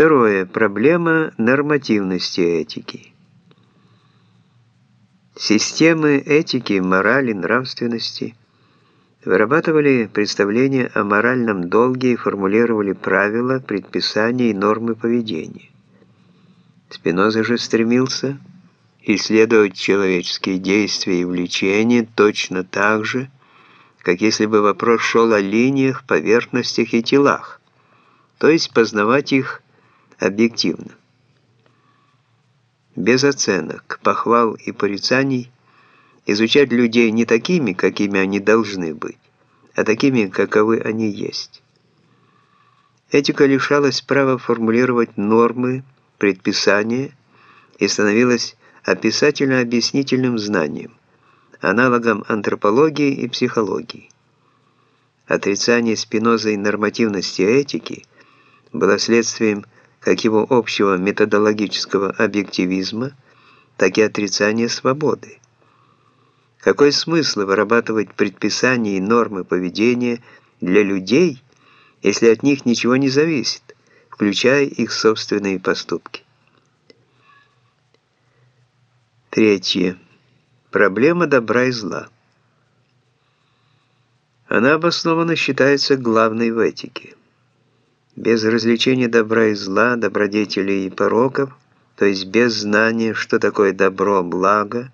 Второе. Проблема нормативности этики. Системы этики, морали, нравственности вырабатывали представления о моральном долге и формулировали правила, предписания и нормы поведения. Спиноза же стремился исследовать человеческие действия и влечения точно так же, как если бы вопрос шел о линиях, поверхностях и телах, то есть познавать их объективно. Без оценок, похвал и порицаний изучать людей не такими, какими они должны быть, а такими, каковы они есть. Этика лишалась права формулировать нормы, предписания и становилась описательно-объяснительным знанием, аналогом антропологии и психологии. Отрицание Спинозой нормативности этики было следствием как его общего методологического объективизма, так и отрицания свободы. Какой смысл вырабатывать предписания и нормы поведения для людей, если от них ничего не зависит, включая их собственные поступки? Третье. Проблема добра и зла. Она обоснованно считается главной в этике без развлечения добра и зла, добродетелей и пороков, то есть без знания, что такое добро, благо,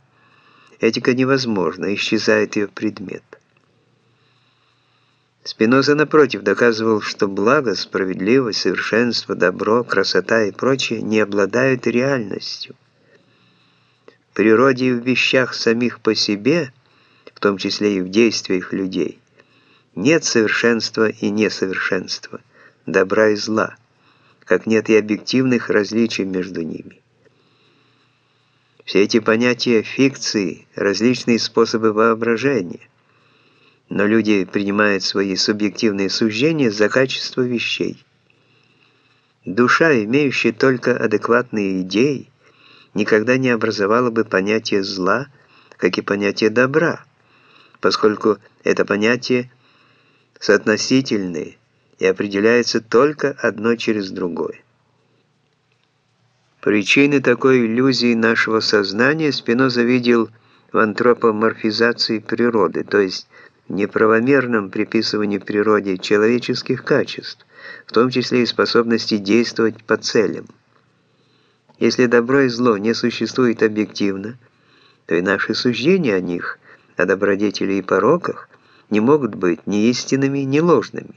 этика невозможна, исчезает ее предмет. Спиноза, напротив, доказывал, что благо, справедливость, совершенство, добро, красота и прочее не обладают реальностью. В природе и в вещах самих по себе, в том числе и в действиях людей, нет совершенства и несовершенства – добра и зла, как нет и объективных различий между ними. Все эти понятия фикции, различные способы воображения, но люди принимают свои субъективные суждения за качество вещей. Душа, имеющая только адекватные идеи, никогда не образовала бы понятие зла, как и понятие добра, поскольку это понятие соотносительные, и определяется только одно через другое. Причины такой иллюзии нашего сознания Спиноза видел в антропоморфизации природы, то есть неправомерном приписывании природе человеческих качеств, в том числе и способности действовать по целям. Если добро и зло не существует объективно, то и наши суждения о них, о добродетели и пороках, не могут быть ни истинными, ни ложными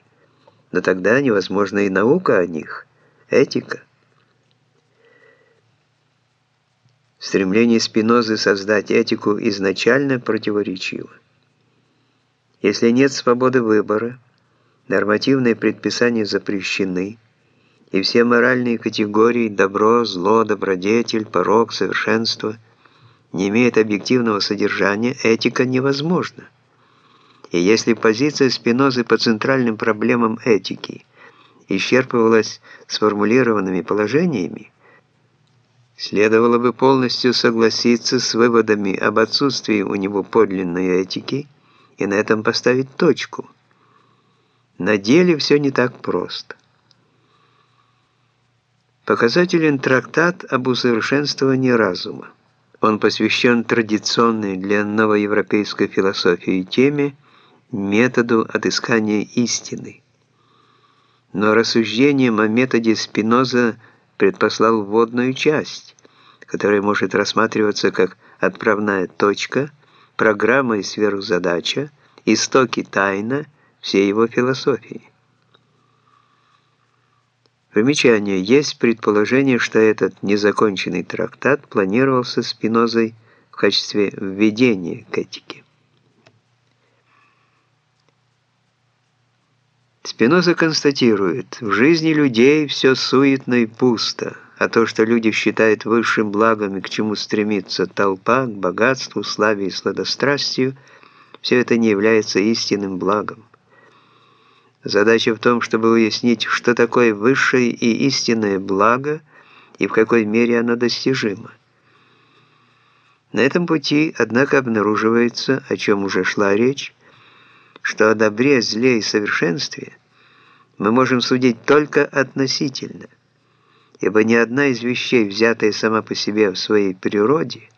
но тогда невозможна и наука о них, этика. Стремление Спинозы создать этику изначально противоречиво. Если нет свободы выбора, нормативные предписания запрещены, и все моральные категории добро, зло, добродетель, порок, совершенство не имеют объективного содержания, этика невозможна. И если позиция Спинозы по центральным проблемам этики исчерпывалась сформулированными положениями, следовало бы полностью согласиться с выводами об отсутствии у него подлинной этики и на этом поставить точку. На деле все не так просто. Показателен трактат об усовершенствовании разума. Он посвящен традиционной для новоевропейской философии теме методу отыскания истины. Но рассуждением о методе Спиноза предпослал вводную часть, которая может рассматриваться как отправная точка, программа и сверхзадача, истоки тайна всей его философии. Примечание. Есть предположение, что этот незаконченный трактат планировался Спинозой в качестве введения к этике. Спиноза констатирует, в жизни людей все суетно и пусто, а то, что люди считают высшим благом и к чему стремится толпа, к богатству, славе и сладострастию, все это не является истинным благом. Задача в том, чтобы уяснить, что такое высшее и истинное благо и в какой мере оно достижимо. На этом пути, однако, обнаруживается, о чем уже шла речь, что о добре, зле и совершенстве мы можем судить только относительно. ибо ни одна из вещей, взятая сама по себе в своей природе,